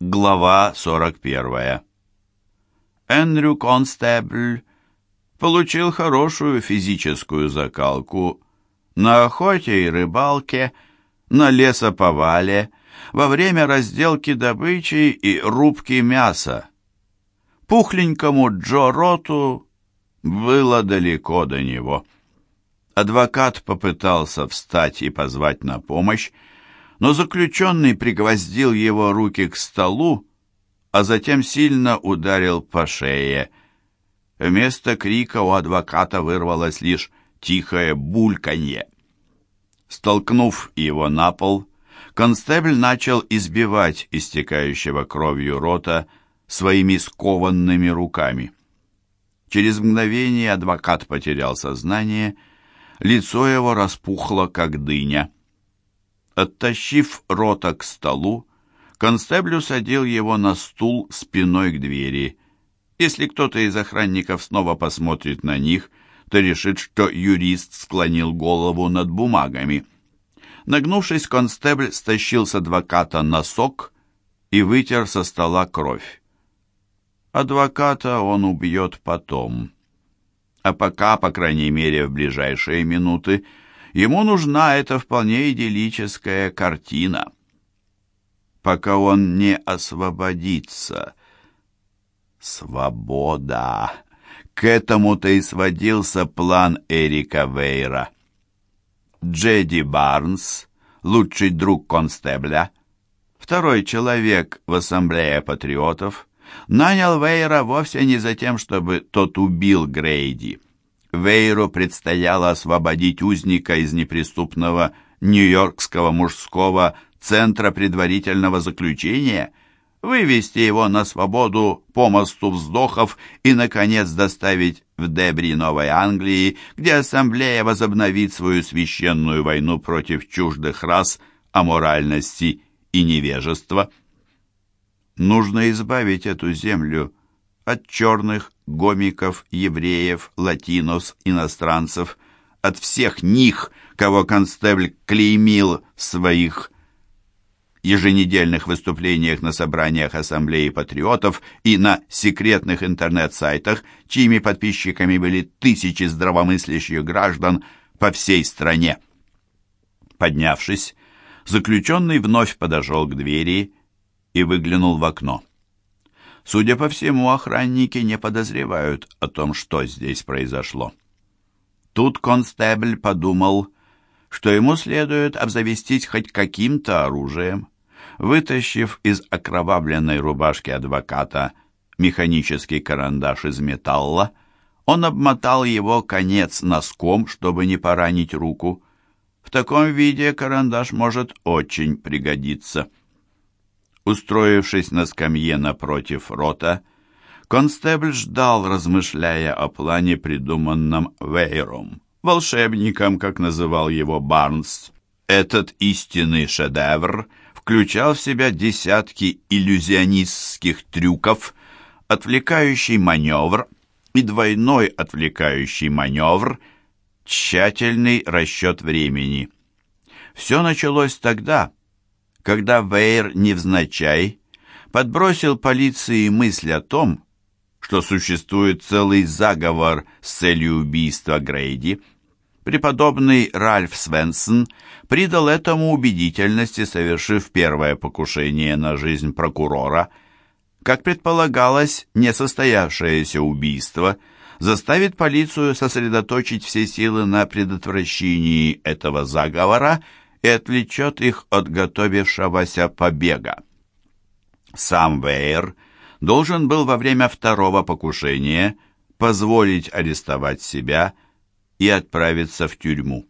Глава 41. Эндрю Констебль получил хорошую физическую закалку на охоте и рыбалке, на лесоповале, во время разделки добычи и рубки мяса. Пухленькому Джо Роту было далеко до него. Адвокат попытался встать и позвать на помощь, но заключенный пригвоздил его руки к столу, а затем сильно ударил по шее. Вместо крика у адвоката вырвалось лишь тихое бульканье. Столкнув его на пол, констебль начал избивать истекающего кровью рота своими скованными руками. Через мгновение адвокат потерял сознание, лицо его распухло, как дыня. Оттащив рота к столу, констебль усадил его на стул спиной к двери. Если кто-то из охранников снова посмотрит на них, то решит, что юрист склонил голову над бумагами. Нагнувшись, констебль стащил с адвоката носок и вытер со стола кровь. Адвоката он убьет потом. А пока, по крайней мере, в ближайшие минуты, Ему нужна эта вполне идиллическая картина. Пока он не освободится. Свобода. К этому-то и сводился план Эрика Вейра. Джеди Барнс, лучший друг констебля, второй человек в Ассамблее патриотов, нанял Вейра вовсе не за тем, чтобы тот убил Грейди. Вейру предстояло освободить узника из неприступного Нью-Йоркского мужского центра предварительного заключения, вывести его на свободу по мосту вздохов и, наконец, доставить в дебри Новой Англии, где ассамблея возобновит свою священную войну против чуждых рас, аморальности и невежества. Нужно избавить эту землю от черных, гомиков, евреев, латинос, иностранцев, от всех них, кого констебль клеймил в своих еженедельных выступлениях на собраниях Ассамблеи патриотов и на секретных интернет-сайтах, чьими подписчиками были тысячи здравомыслящих граждан по всей стране. Поднявшись, заключенный вновь подошел к двери и выглянул в окно. Судя по всему, охранники не подозревают о том, что здесь произошло. Тут констебль подумал, что ему следует обзавестись хоть каким-то оружием. Вытащив из окровавленной рубашки адвоката механический карандаш из металла, он обмотал его конец носком, чтобы не поранить руку. В таком виде карандаш может очень пригодиться. Устроившись на скамье напротив рота, констебль ждал, размышляя о плане, придуманном Вейром, волшебником, как называл его Барнс. Этот истинный шедевр включал в себя десятки иллюзионистских трюков, отвлекающий маневр и двойной отвлекающий маневр, тщательный расчет времени. Все началось тогда, когда Вейр невзначай подбросил полиции мысль о том, что существует целый заговор с целью убийства Грейди, преподобный Ральф Свенсон придал этому убедительности, совершив первое покушение на жизнь прокурора. Как предполагалось, несостоявшееся убийство заставит полицию сосредоточить все силы на предотвращении этого заговора и отвлечет их от готовившегося побега. Сам Вейер должен был во время второго покушения позволить арестовать себя и отправиться в тюрьму.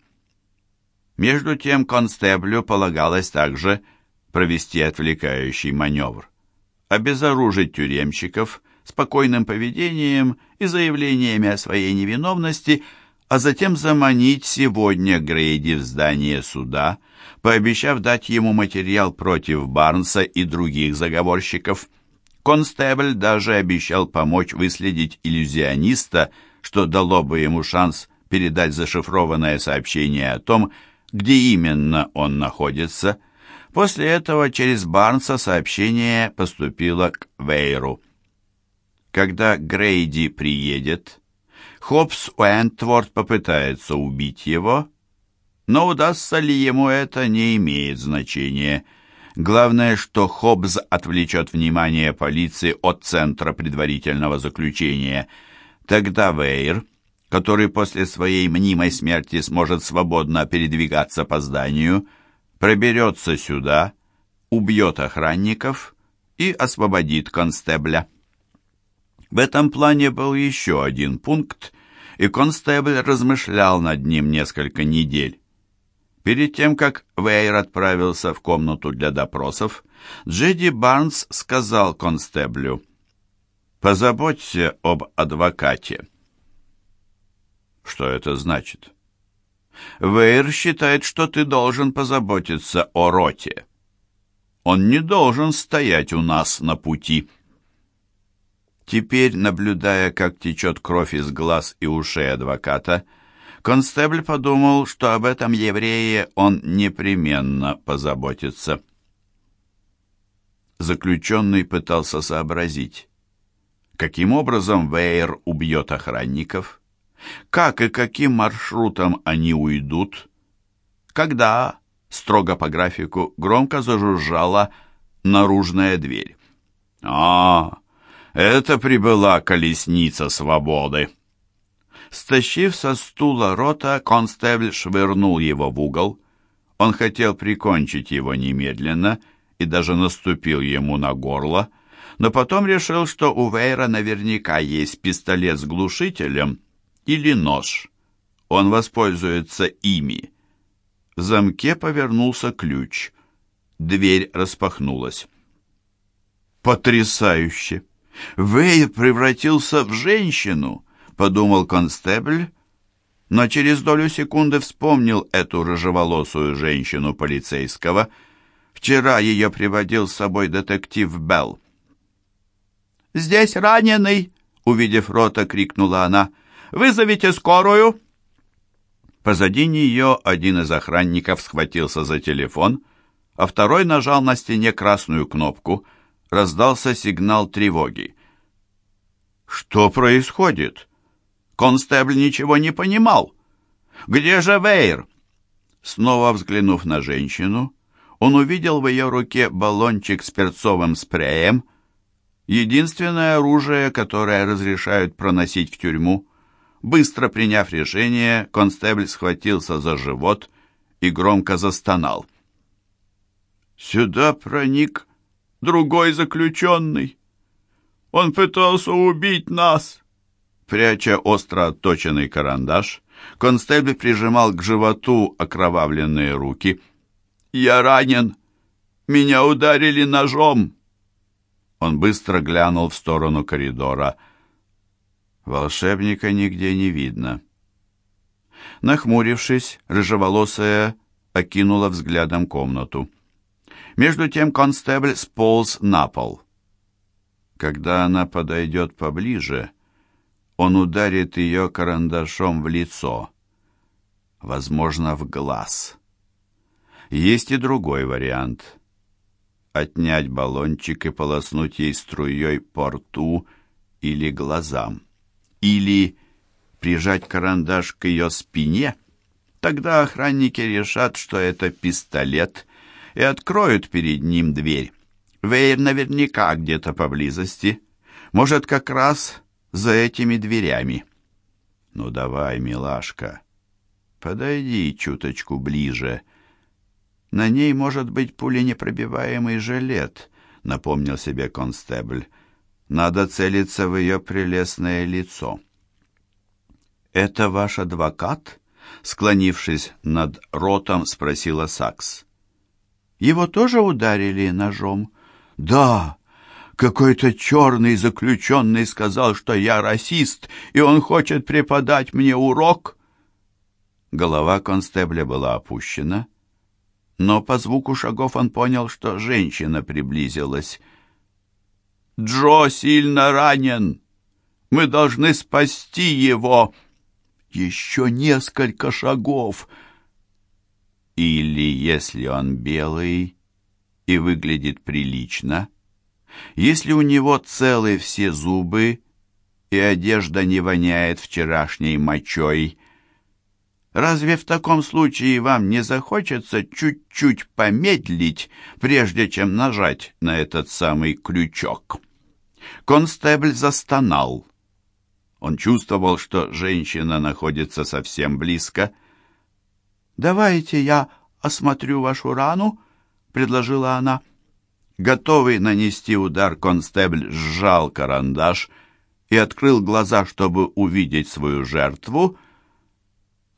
Между тем констеблю полагалось также провести отвлекающий маневр, обезоружить тюремщиков спокойным поведением и заявлениями о своей невиновности – а затем заманить сегодня Грейди в здание суда, пообещав дать ему материал против Барнса и других заговорщиков. Констебль даже обещал помочь выследить иллюзиониста, что дало бы ему шанс передать зашифрованное сообщение о том, где именно он находится. После этого через Барнса сообщение поступило к Вейру. Когда Грейди приедет, Хопс Уэнтворд попытается убить его, но удастся ли ему это, не имеет значения. Главное, что Хоббс отвлечет внимание полиции от центра предварительного заключения. Тогда Вейр, который после своей мнимой смерти сможет свободно передвигаться по зданию, проберется сюда, убьет охранников и освободит констебля. В этом плане был еще один пункт, и констебль размышлял над ним несколько недель. Перед тем, как Вейр отправился в комнату для допросов, Джеди Барнс сказал констеблю, «Позаботься об адвокате». Что это значит? Вейр считает, что ты должен позаботиться о роте. Он не должен стоять у нас на пути. Теперь, наблюдая, как течет кровь из глаз и ушей адвоката, Констебль подумал, что об этом еврее он непременно позаботится. Заключенный пытался сообразить, каким образом Вейер убьет охранников, как и каким маршрутом они уйдут, когда, строго по графику, громко зажужжала наружная дверь. «А, это прибыла колесница свободы!» Стащив со стула рота, констебль швырнул его в угол. Он хотел прикончить его немедленно и даже наступил ему на горло, но потом решил, что у Вейра наверняка есть пистолет с глушителем или нож. Он воспользуется ими. В замке повернулся ключ. Дверь распахнулась. Потрясающе! Вейр превратился в женщину! — подумал констебль, но через долю секунды вспомнил эту рыжеволосую женщину полицейского. Вчера ее приводил с собой детектив Белл. «Здесь раненый!» — увидев рота, крикнула она. «Вызовите скорую!» Позади нее один из охранников схватился за телефон, а второй нажал на стене красную кнопку. Раздался сигнал тревоги. «Что происходит?» Констебль ничего не понимал. «Где же Вейр?» Снова взглянув на женщину, он увидел в ее руке баллончик с перцовым спреем, единственное оружие, которое разрешают проносить в тюрьму. Быстро приняв решение, констебль схватился за живот и громко застонал. «Сюда проник другой заключенный. Он пытался убить нас!» Пряча остро отточенный карандаш, констебль прижимал к животу окровавленные руки. «Я ранен! Меня ударили ножом!» Он быстро глянул в сторону коридора. Волшебника нигде не видно. Нахмурившись, рыжеволосая окинула взглядом комнату. Между тем констебль сполз на пол. Когда она подойдет поближе, он ударит ее карандашом в лицо, возможно, в глаз. Есть и другой вариант. Отнять баллончик и полоснуть ей струей по рту или глазам. Или прижать карандаш к ее спине. Тогда охранники решат, что это пистолет, и откроют перед ним дверь. Вейер наверняка где-то поблизости. Может, как раз за этими дверями. Ну давай, милашка, подойди чуточку ближе. На ней может быть пуленепробиваемый жилет, напомнил себе констебль. Надо целиться в ее прелестное лицо. «Это ваш адвокат?» Склонившись над ротом, спросила Сакс. «Его тоже ударили ножом?» «Да, какой-то черный заключенный сказал, что я расист, и он хочет преподать мне урок. Голова констебля была опущена, но по звуку шагов он понял, что женщина приблизилась. «Джо сильно ранен! Мы должны спасти его!» «Еще несколько шагов!» «Или, если он белый, и выглядит прилично, если у него целы все зубы и одежда не воняет вчерашней мочой, разве в таком случае вам не захочется чуть-чуть помедлить, прежде чем нажать на этот самый крючок? Констебль застонал. Он чувствовал, что женщина находится совсем близко. «Давайте я осмотрю вашу рану», — предложила она. Готовый нанести удар, констебль сжал карандаш и открыл глаза, чтобы увидеть свою жертву,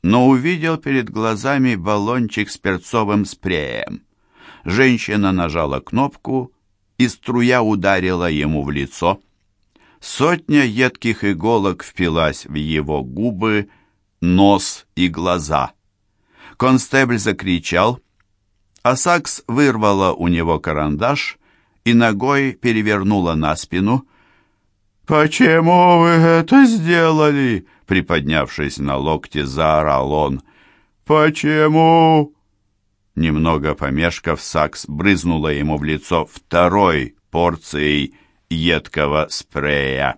но увидел перед глазами баллончик с перцовым спреем. Женщина нажала кнопку, и струя ударила ему в лицо. Сотня едких иголок впилась в его губы, нос и глаза. Констебль закричал, а Сакс вырвала у него карандаш и ногой перевернула на спину. «Почему вы это сделали?» Приподнявшись на локте, заорал он. «Почему?» Немного помешков, Сакс брызнула ему в лицо второй порцией едкого спрея.